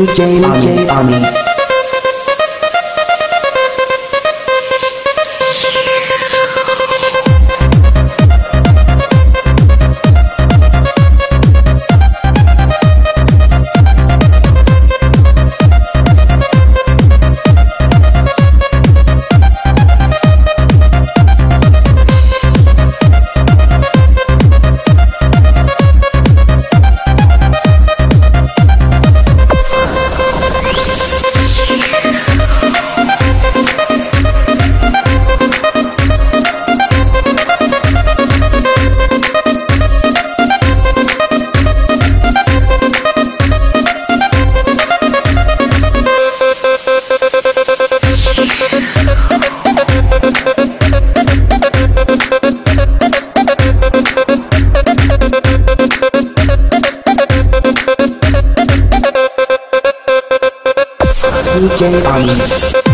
DJ Ami Ami. DJ Ami.